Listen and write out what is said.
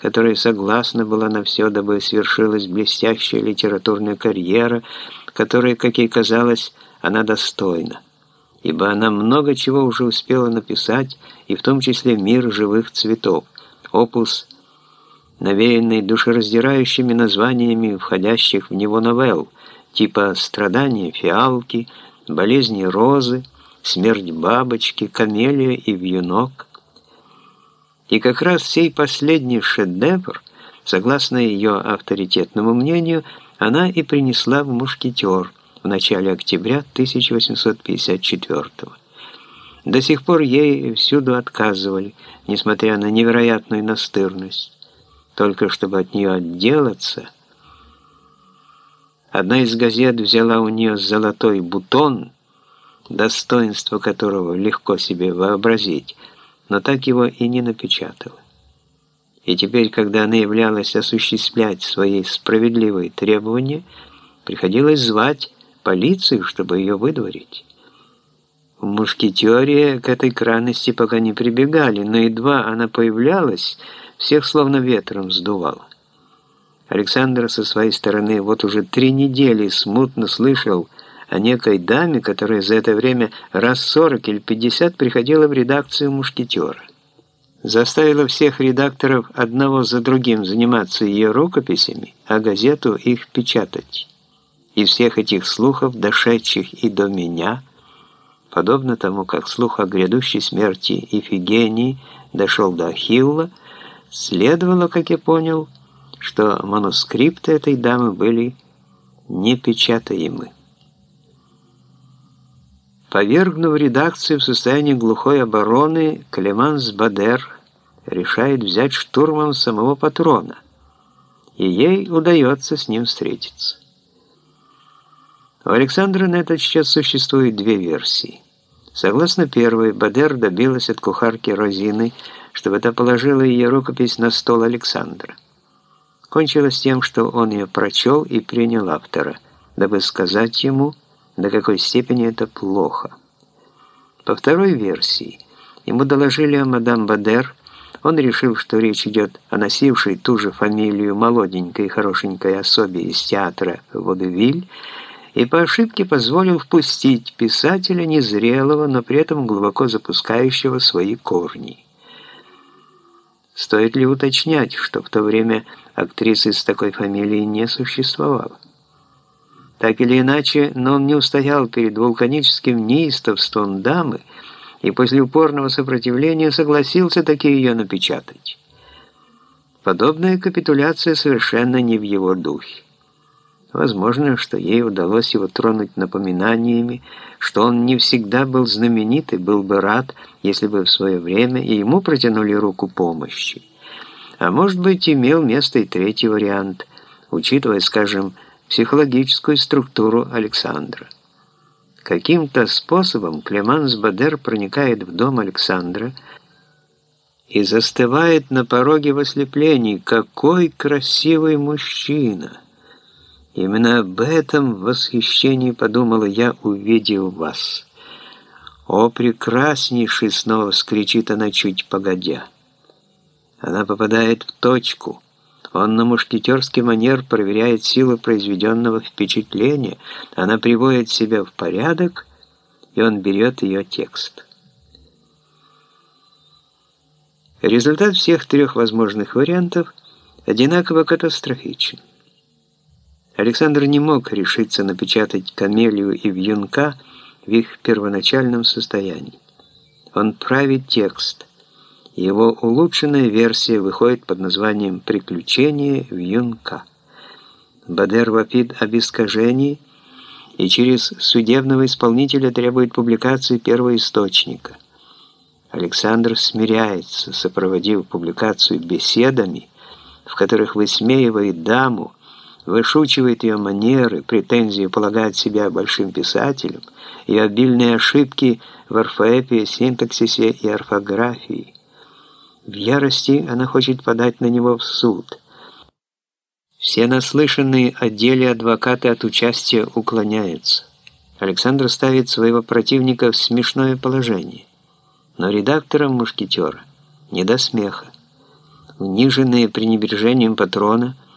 которая согласна была на все, дабы свершилась блестящая литературная карьера, которой, как ей казалось, она достойна, ибо она много чего уже успела написать, и в том числе «Мир живых цветов», опус, навеянный душераздирающими названиями входящих в него новелл, типа «Страдания фиалки», «Болезни розы», «Смерть бабочки», «Камелия и вьюнок», и как раз сей последний шедевр, согласно ее авторитетному мнению, она и принесла в «Мушкетер» в начале октября 1854 года. До сих пор ей всюду отказывали, несмотря на невероятную настырность. Только чтобы от нее отделаться, одна из газет взяла у нее золотой бутон, достоинство которого легко себе вообразить – но так его и не напечатала. И теперь, когда она являлась осуществлять свои справедливые требования, приходилось звать полицию, чтобы ее выдворить. В мушкетере к этой крайности пока не прибегали, но едва она появлялась, всех словно ветром сдувало. Александр со своей стороны вот уже три недели смутно слышал о некой даме, которая за это время раз 40 или 50 приходила в редакцию «Мушкетера». Заставила всех редакторов одного за другим заниматься ее рукописями, а газету их печатать. И всех этих слухов, дошедших и до меня, подобно тому, как слух о грядущей смерти Ифигении дошел до Ахилла, следовало, как я понял, что манускрипты этой дамы были непечатаемы. Повергнув редакцию в состоянии глухой обороны, Клеманс Бадер решает взять штурмом самого патрона, и ей удается с ним встретиться. У Александра на этот счет существует две версии. Согласно первой, Бадер добилась от кухарки Розины, чтобы та положила ее рукопись на стол Александра. Кончилось тем, что он ее прочел и принял автора, дабы сказать ему – до какой степени это плохо. По второй версии, ему доложили о мадам Бадер, он решил, что речь идет о носившей ту же фамилию молоденькой и хорошенькой особе из театра «Водевиль», и по ошибке позволил впустить писателя незрелого, но при этом глубоко запускающего свои корни. Стоит ли уточнять, что в то время актрисы с такой фамилией не существовало? Так или иначе, но он не устоял перед вулканическим неистовством дамы и после упорного сопротивления согласился таки ее напечатать. Подобная капитуляция совершенно не в его духе. Возможно, что ей удалось его тронуть напоминаниями, что он не всегда был знаменит и был бы рад, если бы в свое время и ему протянули руку помощи. А может быть, имел место и третий вариант, учитывая, скажем, психологическую структуру Александра. Каким-то способом Клеманс Бадер проникает в дом Александра и застывает на пороге в ослеплении. Какой красивый мужчина! Именно об этом в восхищении подумала я, увидев вас. «О, прекраснейший!» — снова скричит она чуть погодя. Она попадает в точку — он на мушкетерский манер проверяет силу произведенного впечатления, она приводит себя в порядок, и он берет ее текст. Результат всех трех возможных вариантов одинаково катастрофичен. Александр не мог решиться напечатать Камелию и Вьюнка в их первоначальном состоянии. Он правит текст, его улучшенная версия выходит под названием «Приключения в Юнка». Бадер вопит об искажении и через судебного исполнителя требует публикации первоисточника. Александр смиряется, сопроводив публикацию беседами, в которых высмеивает даму, вышучивает ее манеры, претензии полагать себя большим писателем, и обильные ошибки в орфоэпии, синтаксисе и орфографии. В ярости она хочет подать на него в суд. Все наслышанные о деле адвокаты от участия уклоняются. Александр ставит своего противника в смешное положение. Но редакторам «Мушкетера» не до смеха. униженные пренебрежением патрона –